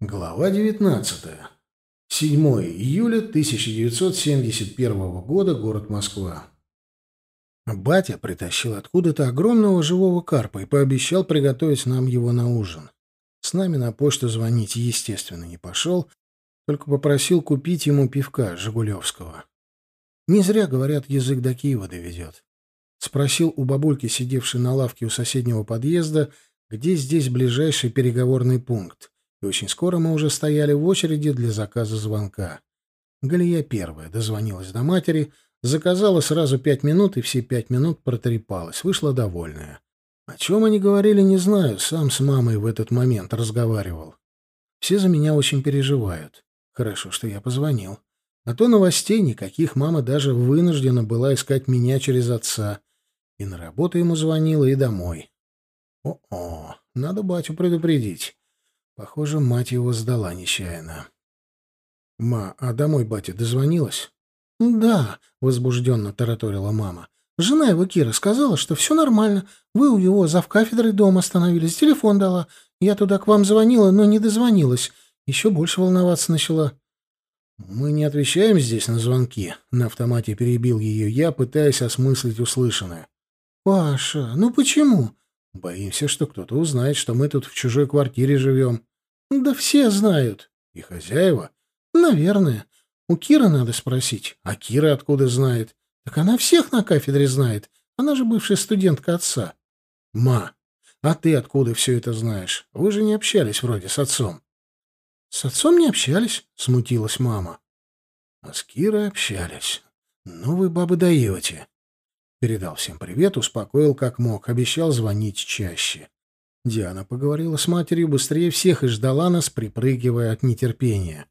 Глава 19. 7 июля 1971 года, город Москва. Батя притащил откуда-то огромного живого карпа и пообещал приготовить нам его на ужин. С нами на почту звонить, естественно, не пошел, только попросил купить ему пивка Жигулевского. Не зря, говорят, язык до Киева доведет. Спросил у бабульки, сидевшей на лавке у соседнего подъезда, где здесь ближайший переговорный пункт очень скоро мы уже стояли в очереди для заказа звонка. Галия первая дозвонилась до матери, заказала сразу пять минут, и все пять минут протрепалась, вышла довольная. О чем они говорили, не знаю, сам с мамой в этот момент разговаривал. Все за меня очень переживают. Хорошо, что я позвонил. А то новостей никаких мама даже вынуждена была искать меня через отца. И на работу ему звонила, и домой. О-о, надо батю предупредить. Похоже, мать его сдала нечаянно. «Ма, а домой батя дозвонилась?» «Да», — возбужденно тараторила мама. «Жена его, Кира, сказала, что все нормально. Вы у его завкафедрой дома остановились, телефон дала. Я туда к вам звонила, но не дозвонилась. Еще больше волноваться начала». «Мы не отвечаем здесь на звонки», — на автомате перебил ее я, пытаясь осмыслить услышанное. «Паша, ну почему?» Боимся, что кто-то узнает, что мы тут в чужой квартире живем. Да все знают. И хозяева? Наверное. У Киры надо спросить. А Кира откуда знает? Так она всех на кафедре знает. Она же бывшая студентка отца. Ма, а ты откуда все это знаешь? Вы же не общались вроде с отцом. С отцом не общались, смутилась мама. А с Кирой общались. Ну вы, бабы, даете. Передал всем привет, успокоил как мог, обещал звонить чаще. Диана поговорила с матерью быстрее всех и ждала нас, припрыгивая от нетерпения.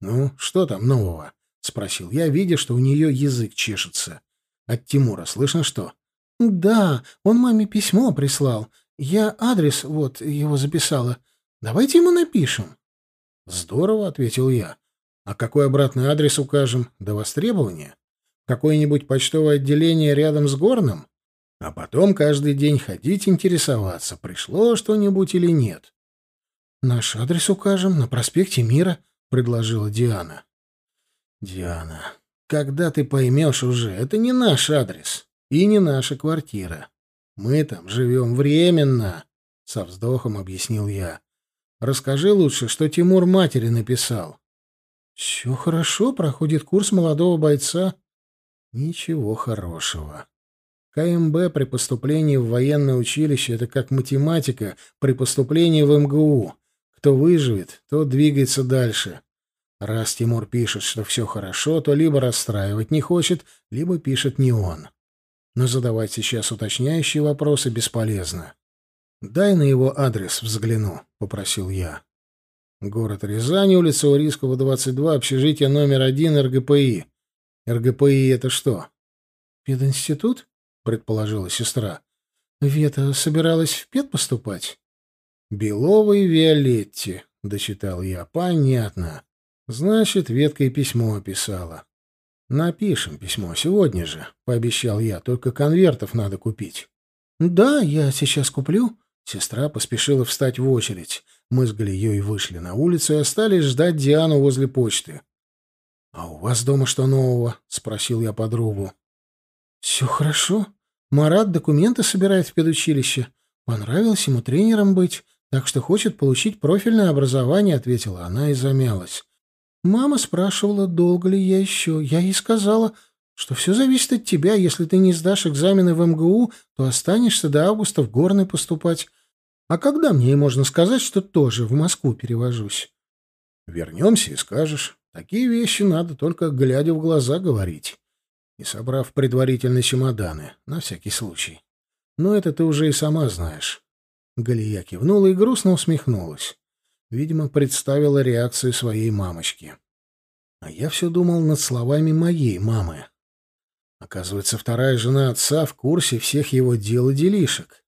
«Ну, что там нового?» — спросил я, видя, что у нее язык чешется. «От Тимура слышно что?» «Да, он маме письмо прислал. Я адрес вот его записала. Давайте ему напишем». «Здорово», — ответил я. «А какой обратный адрес укажем? До востребования?» какое-нибудь почтовое отделение рядом с горным, а потом каждый день ходить интересоваться, пришло что-нибудь или нет. «Наш адрес укажем на проспекте Мира», — предложила Диана. «Диана, когда ты поймешь уже, это не наш адрес и не наша квартира. Мы там живем временно», — со вздохом объяснил я. «Расскажи лучше, что Тимур матери написал». «Все хорошо, проходит курс молодого бойца», Ничего хорошего. КМБ при поступлении в военное училище — это как математика при поступлении в МГУ. Кто выживет, тот двигается дальше. Раз Тимур пишет, что все хорошо, то либо расстраивать не хочет, либо пишет не он. Но задавать сейчас уточняющие вопросы бесполезно. «Дай на его адрес взгляну», — попросил я. Город Рязань, улица Урискова, 22, общежитие номер 1 РГПИ. РГПИ — это что? Пединститут? Предположила сестра. Вета собиралась в пед поступать? Белова и Виолетти, дочитал я. Понятно. Значит, ветка и письмо описала. Напишем письмо сегодня же, пообещал я, только конвертов надо купить. Да, я сейчас куплю. Сестра поспешила встать в очередь. Мы с Галией вышли на улицу и остались ждать Диану возле почты. «А у вас дома что нового?» — спросил я подругу. «Все хорошо. Марат документы собирает в педучилище. Понравилось ему тренером быть, так что хочет получить профильное образование», — ответила она и замялась. «Мама спрашивала, долго ли я еще. Я ей сказала, что все зависит от тебя. Если ты не сдашь экзамены в МГУ, то останешься до августа в Горный поступать. А когда мне можно сказать, что тоже в Москву перевожусь?» «Вернемся и скажешь». Такие вещи надо только глядя в глаза говорить. И собрав предварительно чемоданы, на всякий случай. Но это ты уже и сама знаешь. Галия кивнула и грустно усмехнулась. Видимо, представила реакцию своей мамочки. А я все думал над словами моей мамы. Оказывается, вторая жена отца в курсе всех его дел и делишек.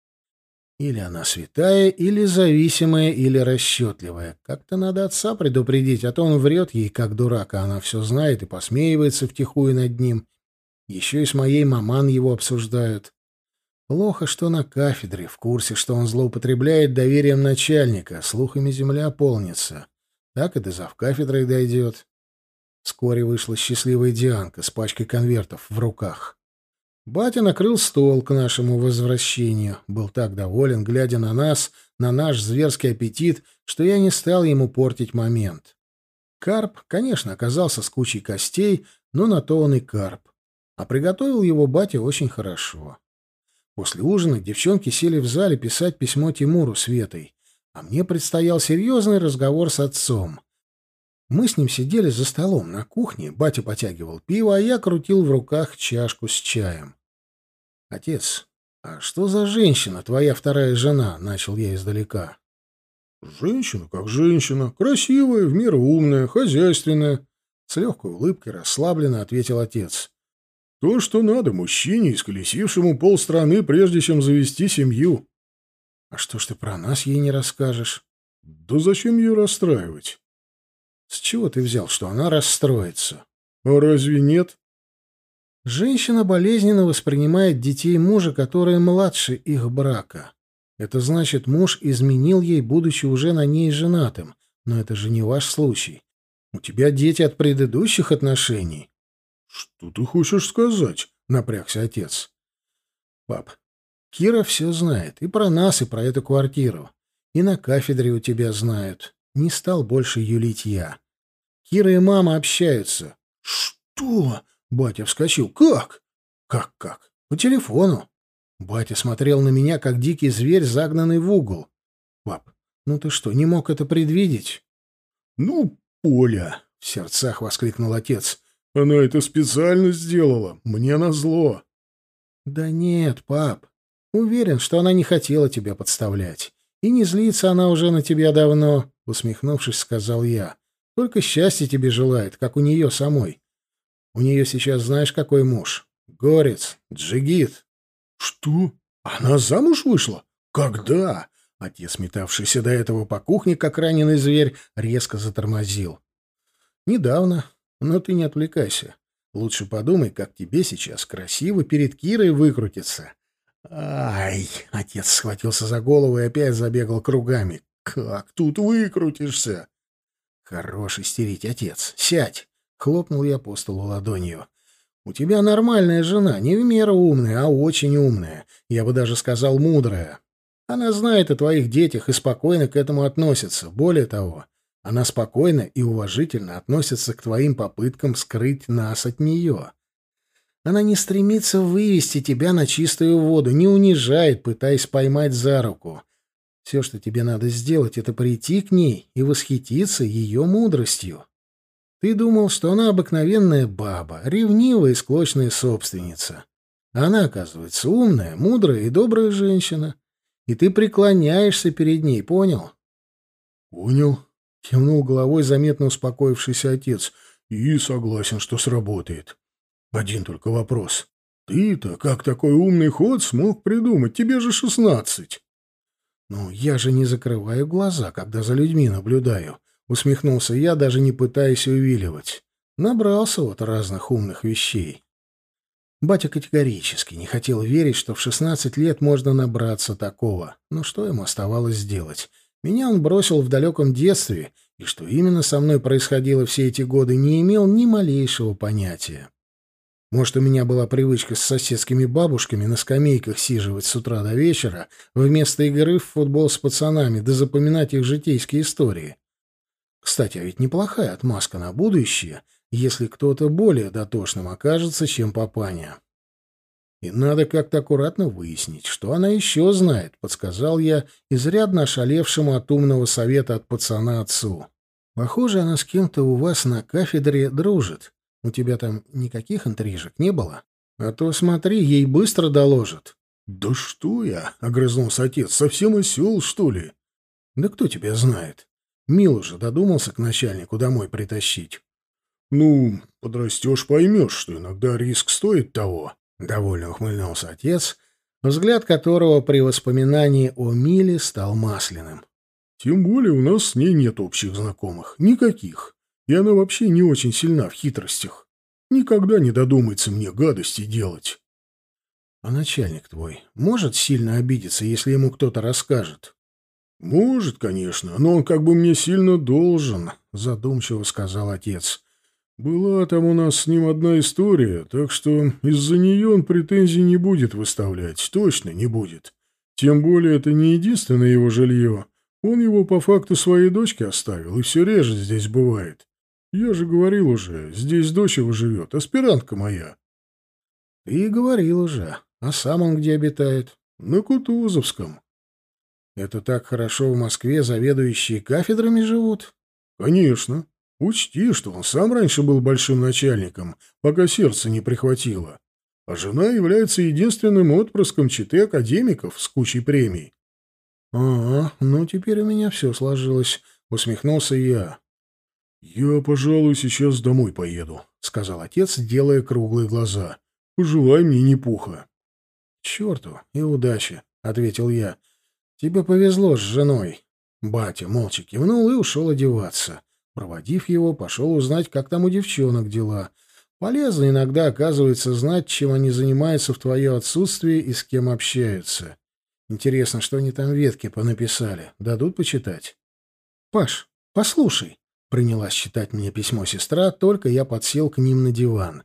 Или она святая, или зависимая, или расчетливая. Как-то надо отца предупредить, а то он врет ей, как дурак, а она все знает и посмеивается втихую над ним. Еще и с моей маман его обсуждают. Плохо, что на кафедре, в курсе, что он злоупотребляет доверием начальника, слухами земля полнится. так и до завкафедрой дойдет. Вскоре вышла счастливая Дианка с пачкой конвертов в руках. Батя накрыл стол к нашему возвращению. Был так доволен, глядя на нас, на наш зверский аппетит, что я не стал ему портить момент. Карп, конечно, оказался с кучей костей, но на то он и карп. А приготовил его батя очень хорошо. После ужина девчонки сели в зале писать письмо Тимуру с Ветой, а мне предстоял серьезный разговор с отцом. Мы с ним сидели за столом на кухне, батя потягивал пиво, а я крутил в руках чашку с чаем. «Отец, а что за женщина, твоя вторая жена?» — начал я издалека. «Женщина как женщина, красивая, в меру умная, хозяйственная», — с легкой улыбкой расслабленно ответил отец. То, что надо мужчине, исколесившему полстраны, прежде чем завести семью. — А что ж ты про нас ей не расскажешь? — Да зачем ее расстраивать? — С чего ты взял, что она расстроится? — А разве нет? Женщина болезненно воспринимает детей мужа, которые младше их брака. Это значит, муж изменил ей, будучи уже на ней женатым. Но это же не ваш случай. У тебя дети от предыдущих отношений. «Что ты хочешь сказать?» — напрягся отец. «Пап, Кира все знает. И про нас, и про эту квартиру. И на кафедре у тебя знают. Не стал больше юлить я. Кира и мама общаются». «Что?» — батя вскочил. «Как?» «Как-как? По телефону». Батя смотрел на меня, как дикий зверь, загнанный в угол. «Пап, ну ты что, не мог это предвидеть?» «Ну, Поля!» — в сердцах воскликнул отец. Она это специально сделала, мне назло. Да нет, пап. Уверен, что она не хотела тебя подставлять. И не злится она уже на тебя давно, усмехнувшись, сказал я. Только счастья тебе желает, как у нее самой. У нее сейчас знаешь, какой муж? Горец, джигит. Что? Она замуж вышла? Когда? Отец, метавшийся до этого по кухне, как раненый зверь, резко затормозил. Недавно, но ты не отвлекайся. Лучше подумай, как тебе сейчас красиво перед Кирой выкрутиться. Ай! Отец схватился за голову и опять забегал кругами. Как тут выкрутишься? Хорош истерить, отец. Сядь! Хлопнул я по столу ладонью. У тебя нормальная жена, не в меру умная, а очень умная. Я бы даже сказал, мудрая. Она знает о твоих детях и спокойно к этому относится. Более того, она спокойно и уважительно относится к твоим попыткам скрыть нас от нее. Она не стремится вывести тебя на чистую воду, не унижает, пытаясь поймать за руку. Все, что тебе надо сделать, это прийти к ней и восхититься ее мудростью. Ты думал, что она обыкновенная баба, ревнивая и склочная собственница. Она, оказывается, умная, мудрая и добрая женщина. И ты преклоняешься перед ней, понял? — Понял, Кивнул головой заметно успокоившийся отец. И согласен, что сработает. Один только вопрос. Ты-то как такой умный ход смог придумать? Тебе же шестнадцать. Ну, я же не закрываю глаза, когда за людьми наблюдаю. Усмехнулся я, даже не пытаясь увиливать. Набрался вот разных умных вещей. Батя категорически не хотел верить, что в шестнадцать лет можно набраться такого. Но что ему оставалось сделать? Меня он бросил в далеком детстве, и что именно со мной происходило все эти годы, не имел ни малейшего понятия. Может, у меня была привычка с соседскими бабушками на скамейках сиживать с утра до вечера, вместо игры в футбол с пацанами, да запоминать их житейские истории. Кстати, а ведь неплохая отмазка на будущее, если кто-то более дотошным окажется, чем папаня. И надо как-то аккуратно выяснить, что она еще знает, подсказал я изрядно ошалевшему от умного совета от пацана отцу. Похоже, она с кем-то у вас на кафедре дружит. У тебя там никаких интрижек не было? А то смотри, ей быстро доложат. Да что я, огрызнулся отец, совсем осел, что ли? Да кто тебя знает? Мил уже додумался к начальнику домой притащить. Ну, подрастешь, поймешь, что иногда риск стоит того. Довольно ухмыльнулся отец, взгляд которого при воспоминании о Миле стал масляным. «Тем более у нас с ней нет общих знакомых. Никаких. И она вообще не очень сильна в хитростях. Никогда не додумается мне гадости делать». «А начальник твой может сильно обидеться, если ему кто-то расскажет?» «Может, конечно, но он как бы мне сильно должен», — задумчиво сказал отец. «Была там у нас с ним одна история, так что из-за нее он претензий не будет выставлять, точно не будет. Тем более это не единственное его жилье. Он его по факту своей дочке оставил, и все реже здесь бывает. Я же говорил уже, здесь дочь его живет, аспирантка моя». «Ты говорил уже. А сам он где обитает?» «На Кутузовском». «Это так хорошо в Москве заведующие кафедрами живут?» «Конечно. Учти, что он сам раньше был большим начальником, пока сердце не прихватило. А жена является единственным отпрыском читы академиков с кучей премий». «А, ну теперь у меня все сложилось», — усмехнулся я. «Я, пожалуй, сейчас домой поеду», — сказал отец, делая круглые глаза. «Пожелай мне не пуха». черту и удачи», — ответил я. «Тебе повезло с женой». Батя молча кивнул и ушел одеваться. Проводив его, пошел узнать, как там у девчонок дела. Полезно иногда, оказывается, знать, чем они занимаются в твое отсутствие и с кем общаются. Интересно, что они там ветки понаписали. Дадут почитать? — Паш, послушай, — принялась читать мне письмо сестра, только я подсел к ним на диван.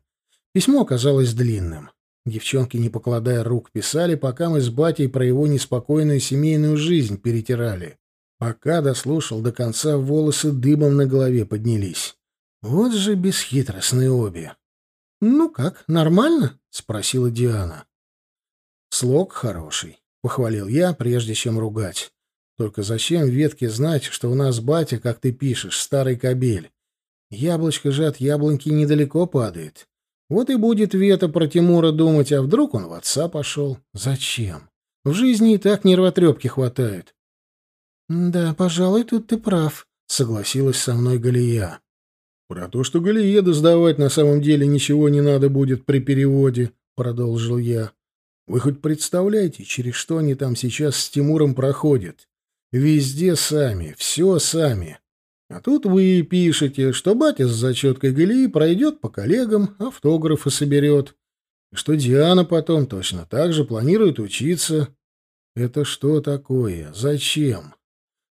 Письмо оказалось длинным. Девчонки, не покладая рук, писали, пока мы с батей про его неспокойную семейную жизнь перетирали. Пока дослушал до конца, волосы дыбом на голове поднялись. Вот же бесхитростные обе. «Ну как, нормально?» — спросила Диана. «Слог хороший», — похвалил я, прежде чем ругать. «Только зачем ветке знать, что у нас батя, как ты пишешь, старый кобель? Яблочко же от яблоньки недалеко падает. Вот и будет Вета про Тимура думать, а вдруг он в отца пошел? Зачем? В жизни и так нервотрепки хватает. «Да, пожалуй, тут ты прав», — согласилась со мной Галия. «Про то, что Галиеда сдавать на самом деле ничего не надо будет при переводе», — продолжил я. «Вы хоть представляете, через что они там сейчас с Тимуром проходят? Везде сами, все сами. А тут вы пишете, что батя с зачеткой Галии пройдет по коллегам, автографы соберет, и что Диана потом точно так же планирует учиться. Это что такое? Зачем?»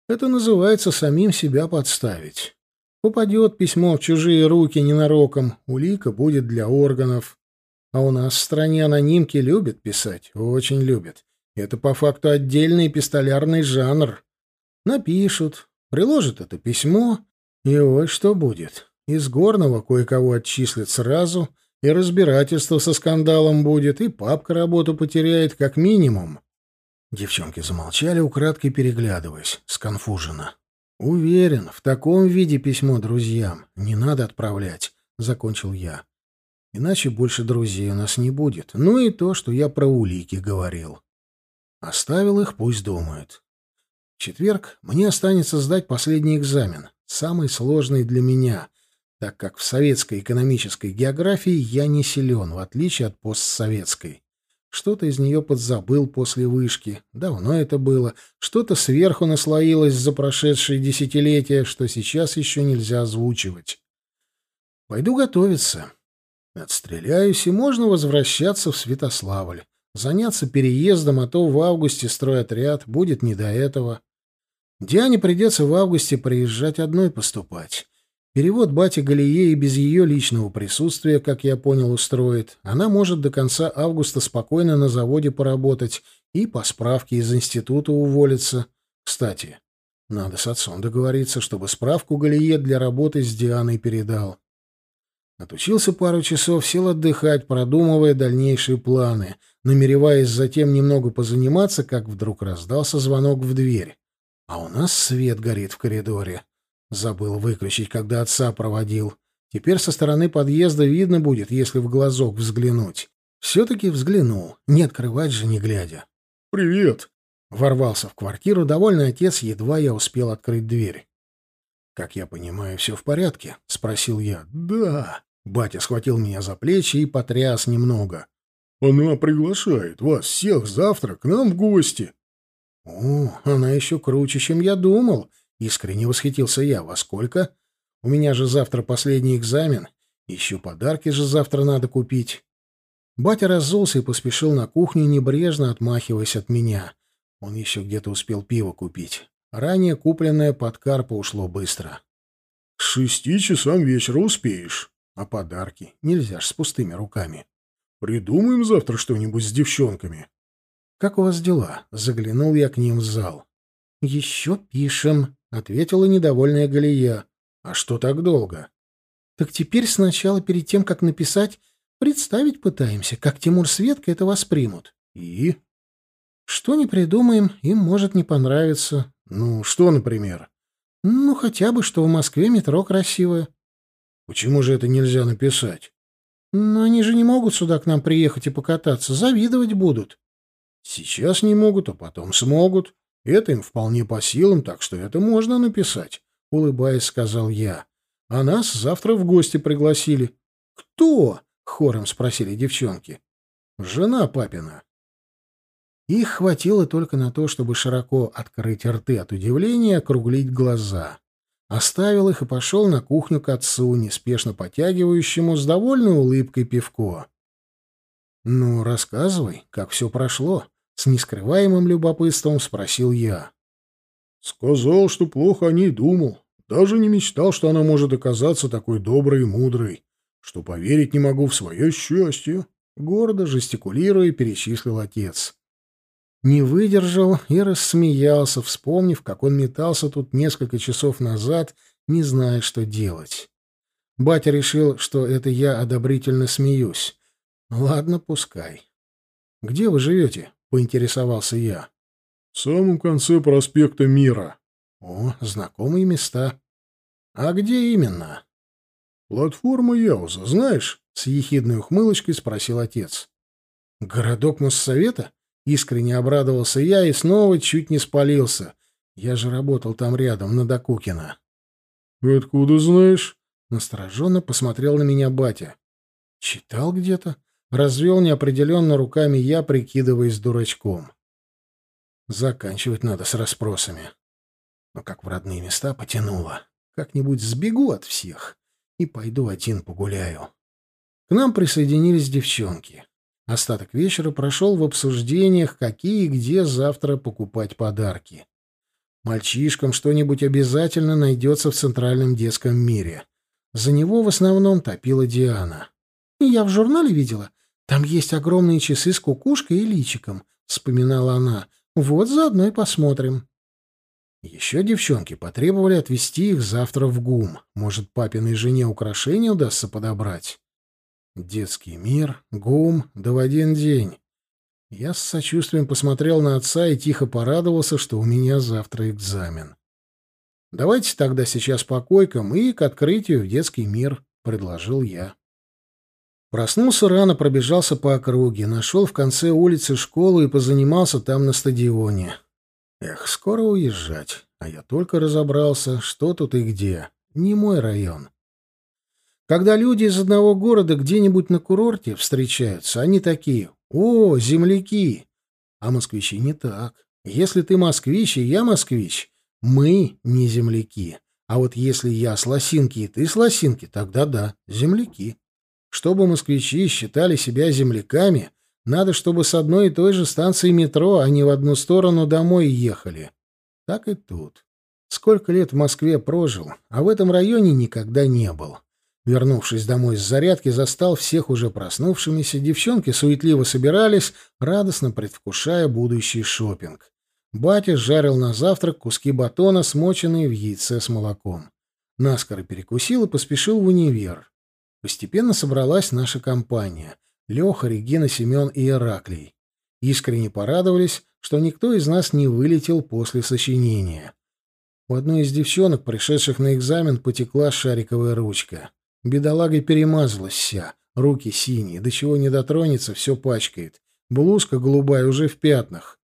Это называется самим себя подставить. Попадет письмо в чужие руки ненароком, улика будет для органов. А у нас в стране анонимки любят писать, очень любят. Это по факту отдельный пистолярный жанр. Напишут, приложат это письмо, и ой, что будет. Из горного кое-кого отчислят сразу, и разбирательство со скандалом будет, и папка работу потеряет как минимум. Девчонки замолчали, украдкой переглядываясь, сконфуженно. «Уверен, в таком виде письмо друзьям не надо отправлять», — закончил я. «Иначе больше друзей у нас не будет. Ну и то, что я про улики говорил. Оставил их, пусть думают. В четверг мне останется сдать последний экзамен, самый сложный для меня, так как в советской экономической географии я не силен, в отличие от постсоветской. Что-то из нее подзабыл после вышки. Давно это было. Что-то сверху наслоилось за прошедшие десятилетия, что сейчас еще нельзя озвучивать. Пойду готовиться. Отстреляюсь, и можно возвращаться в Святославль. Заняться переездом, а то в августе стройотряд. Будет не до этого. Диане придется в августе приезжать одной поступать. Перевод бати и без ее личного присутствия, как я понял, устроит. Она может до конца августа спокойно на заводе поработать и по справке из института уволиться. Кстати, надо с отцом договориться, чтобы справку Галие для работы с Дианой передал. Отучился пару часов, сел отдыхать, продумывая дальнейшие планы, намереваясь затем немного позаниматься, как вдруг раздался звонок в дверь. А у нас свет горит в коридоре. Забыл выключить, когда отца проводил. Теперь со стороны подъезда видно будет, если в глазок взглянуть. Все-таки взглянул, не открывать же не глядя. «Привет!» Ворвался в квартиру довольный отец, едва я успел открыть дверь. «Как я понимаю, все в порядке?» — спросил я. «Да». Батя схватил меня за плечи и потряс немного. «Она приглашает вас всех завтра к нам в гости». «О, она еще круче, чем я думал», Искренне восхитился я. Во сколько? У меня же завтра последний экзамен. Еще подарки же завтра надо купить. Батя разулся и поспешил на кухню, небрежно отмахиваясь от меня. Он еще где-то успел пиво купить. Ранее купленное под карпа ушло быстро. шести часам вечера успеешь. А подарки? Нельзя ж с пустыми руками. Придумаем завтра что-нибудь с девчонками. Как у вас дела? Заглянул я к ним в зал. Еще пишем, ответила недовольная Галия. А что так долго? Так теперь сначала, перед тем, как написать, представить пытаемся, как Тимур Светка это воспримут. И? Что не придумаем, им может не понравиться. Ну, что, например? Ну, хотя бы, что в Москве метро красивое. Почему же это нельзя написать? Но они же не могут сюда к нам приехать и покататься, завидовать будут. Сейчас не могут, а потом смогут. Это им вполне по силам, так что это можно написать, — улыбаясь, сказал я. А нас завтра в гости пригласили. Кто? — хором спросили девчонки. Жена папина. Их хватило только на то, чтобы широко открыть рты от удивления и округлить глаза оставил их и пошел на кухню к отцу, неспешно потягивающему с довольной улыбкой пивко. «Ну, рассказывай, как все прошло?» — с нескрываемым любопытством спросил я. «Сказал, что плохо о ней думал. Даже не мечтал, что она может оказаться такой доброй и мудрой, что поверить не могу в свое счастье», — гордо жестикулируя перечислил отец. Не выдержал и рассмеялся, вспомнив, как он метался тут несколько часов назад, не зная, что делать. Батя решил, что это я одобрительно смеюсь. Ладно, пускай. «Где вы живете?» — поинтересовался я. «В самом конце проспекта Мира». «О, знакомые места. А где именно?» «Платформа Яуза, знаешь?» — с ехидной ухмылочкой спросил отец. «Городок Моссовета?» Искренне обрадовался я и снова чуть не спалился. Я же работал там рядом, на Докукина. «Откуда знаешь?» — настороженно посмотрел на меня батя. «Читал где-то?» — развел неопределенно руками я, прикидываясь дурачком. Заканчивать надо с расспросами. Но как в родные места потянуло. Как-нибудь сбегу от всех и пойду один погуляю. К нам присоединились девчонки. Остаток вечера прошел в обсуждениях, какие и где завтра покупать подарки. Мальчишкам что-нибудь обязательно найдется в центральном детском мире. За него в основном топила Диана. «Я в журнале видела. Там есть огромные часы с кукушкой и личиком», — вспоминала она. «Вот заодно и посмотрим». Еще девчонки потребовали отвезти их завтра в ГУМ. Может, папиной жене украшения удастся подобрать. Детский мир, гум, да в один день. Я с сочувствием посмотрел на отца и тихо порадовался, что у меня завтра экзамен. «Давайте тогда сейчас по койкам и к открытию в детский мир», — предложил я. Проснулся рано, пробежался по округе, нашел в конце улицы школу и позанимался там на стадионе. Эх, скоро уезжать, а я только разобрался, что тут и где. Не мой район. Когда люди из одного города где-нибудь на курорте встречаются, они такие «О, земляки!» А москвичи не так. Если ты москвич и я москвич, мы не земляки. А вот если я с лосинки и ты с лосинки, тогда да, земляки. Чтобы москвичи считали себя земляками, надо, чтобы с одной и той же станции метро они в одну сторону домой ехали. Так и тут. Сколько лет в Москве прожил, а в этом районе никогда не был. Вернувшись домой с зарядки, застал всех уже проснувшимися, девчонки суетливо собирались, радостно предвкушая будущий шопинг. Батя жарил на завтрак куски батона, смоченные в яйце с молоком. Наскоро перекусил и поспешил в универ. Постепенно собралась наша компания — Леха, Регина, Семен и Ираклий. Искренне порадовались, что никто из нас не вылетел после сочинения. У одной из девчонок, пришедших на экзамен, потекла шариковая ручка. Бедолага перемазалась вся, руки синие, до чего не дотронется, все пачкает. Блузка голубая уже в пятнах.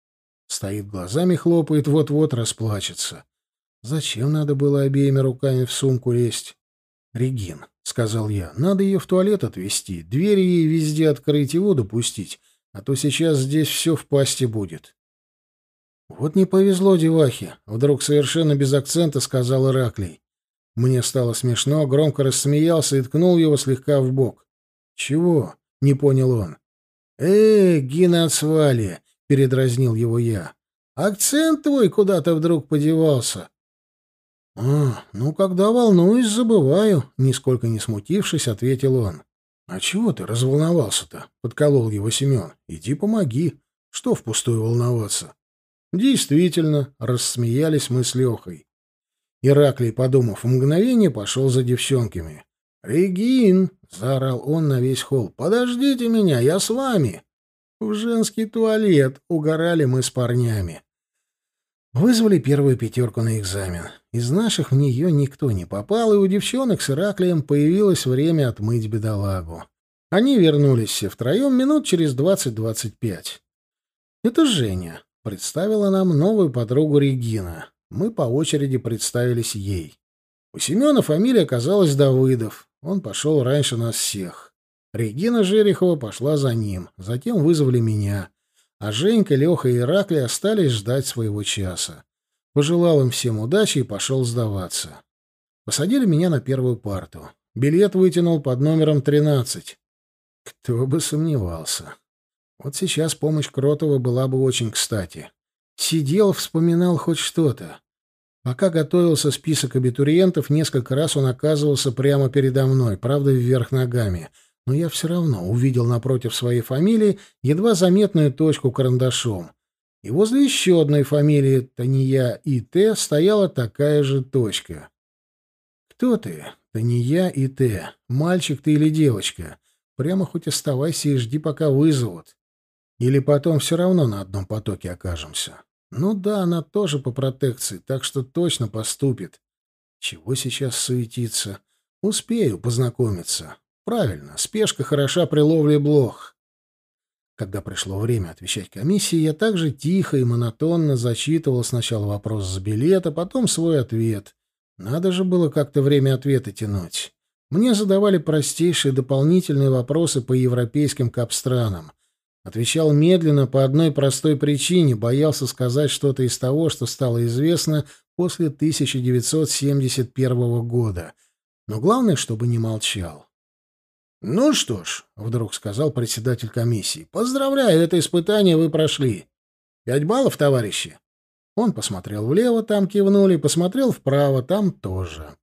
Стоит глазами хлопает, вот-вот расплачется. Зачем надо было обеими руками в сумку лезть? «Регин», — сказал я, — «надо ее в туалет отвезти, двери ей везде открыть и воду пустить, а то сейчас здесь все в пасти будет». «Вот не повезло девахе», — вдруг совершенно без акцента сказал Ираклий. Мне стало смешно, громко рассмеялся и ткнул его слегка в бок. «Чего?» — не понял он. «Э, Гиноцвали!» — передразнил его я. «Акцент твой куда-то вдруг подевался». «А, ну, когда волнуюсь, забываю», — нисколько не смутившись, ответил он. «А чего ты разволновался-то?» — подколол его Семен. «Иди помоги. Что впустую волноваться?» «Действительно», — рассмеялись мы с Лехой. Ираклий, подумав мгновение, пошел за девчонками. «Регин!» — заорал он на весь холл. «Подождите меня, я с вами!» «В женский туалет!» — угорали мы с парнями. Вызвали первую пятерку на экзамен. Из наших в нее никто не попал, и у девчонок с Ираклием появилось время отмыть бедолагу. Они вернулись все втроем минут через двадцать-двадцать пять. «Это Женя», — представила нам новую подругу Регина. Мы по очереди представились ей. У Семена фамилия оказалась Давыдов. Он пошел раньше нас всех. Регина Жерехова пошла за ним. Затем вызвали меня а Женька, Леха и Иракли остались ждать своего часа. Пожелал им всем удачи и пошел сдаваться. Посадили меня на первую парту. Билет вытянул под номером 13. Кто бы сомневался. Вот сейчас помощь Кротова была бы очень кстати. Сидел, вспоминал хоть что-то. Пока готовился список абитуриентов, несколько раз он оказывался прямо передо мной, правда, вверх ногами — но я все равно увидел напротив своей фамилии едва заметную точку карандашом. И возле еще одной фамилии Тания и Т стояла такая же точка. «Кто ты, Тания и Т? Мальчик ты или девочка? Прямо хоть оставайся и жди, пока вызовут. Или потом все равно на одном потоке окажемся. Ну да, она тоже по протекции, так что точно поступит. Чего сейчас суетиться? Успею познакомиться. Правильно, спешка хороша при ловле блох. Когда пришло время отвечать комиссии, я также тихо и монотонно зачитывал сначала вопрос с билета, потом свой ответ. Надо же было как-то время ответа тянуть. Мне задавали простейшие дополнительные вопросы по европейским капстранам. Отвечал медленно по одной простой причине, боялся сказать что-то из того, что стало известно после 1971 года. Но главное, чтобы не молчал. «Ну что ж», — вдруг сказал председатель комиссии, — «поздравляю, это испытание вы прошли. Пять баллов, товарищи». Он посмотрел влево, там кивнули, посмотрел вправо, там тоже.